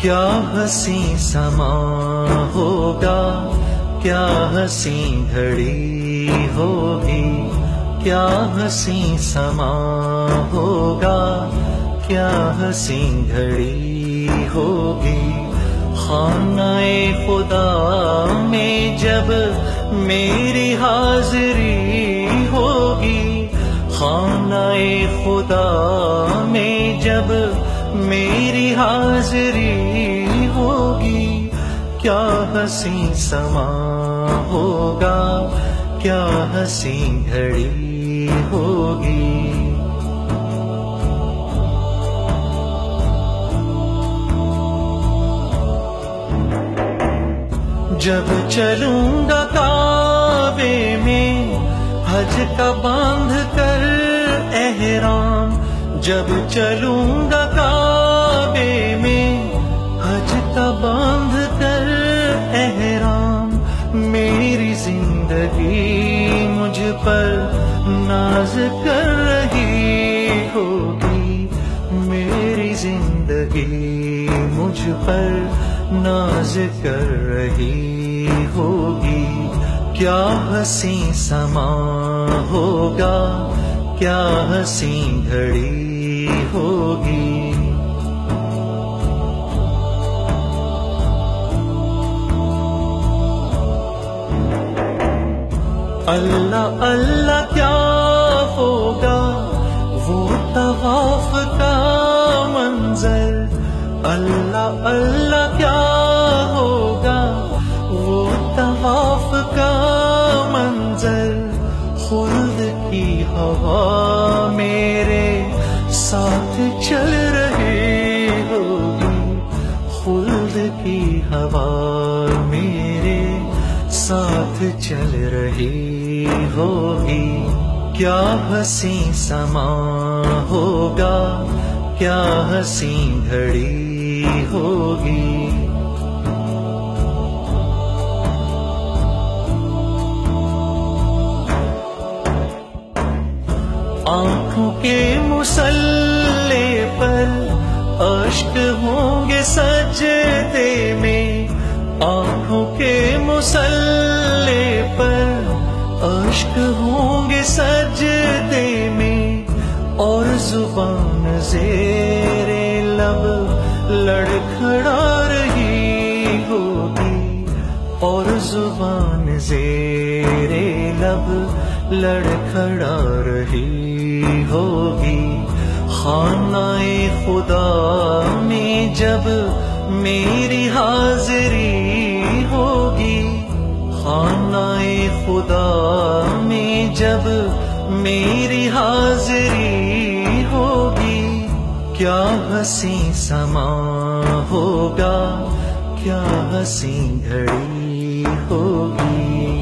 کیا ہنسی سما ہوگا؟ کیا ہنسی گھڑی ہوگی؟ کیا ہنسی سما ہوگا؟ کیا ہنسی گھڑی ہوگی؟ خانہ خدا میں جب میری حاضری ہوگی خانہ خدا میں جب میری حاضری ہوگی۔ کیا ہنسی سما ہوگا؟ کیا ہنسی گھڑی ہوگی؟ جب چلوں گا کعبے میں، حج کا باندھ کر احرام جب چلوں گا کعبے میں، حج کا باندھ کر، احرام، میری زندگی مجھ پر ناز کر رہی ہوگی۔ میری زندگی مجھ پر ناز کر رہی ہوگی۔ کیا ہنسی سما ہوگا؟ کیا ہنسی گھڑی ہوگی؟ اللہ اللہ کیا ہوگا؟ وہ طواف کا منظر۔ اللہ اللہ کیا ہوگا؟ وہ طواف کا منظر۔ خلد کی ہوا میرے ساتھ چل رہی ہوگی۔ خلد کی ہوا میرے ساتھ چل رہی ہوگی۔ کیا ہنسی سما ہوگا؟ کیا ہنسی گھڑی ہوگی؟ آنکھوں کے مسلح پر اشک ہوں گے سجدے میں۔ آنکھوں کے مسلح پر اشک ہوں گے سجدے میں۔ اور زبان زیر لب لڑکھڑا رہی ہوگی۔ اور زبان زیر لڑکھڑا رہی ہوگی۔ خانہ خدا میں جب میری حاضری ہوگی۔ خانہ خدا میں جب میری حاضری ہوگی۔ کیا ہنسی سما ہوگا؟ کیا ہنسی گھڑی ہوگی؟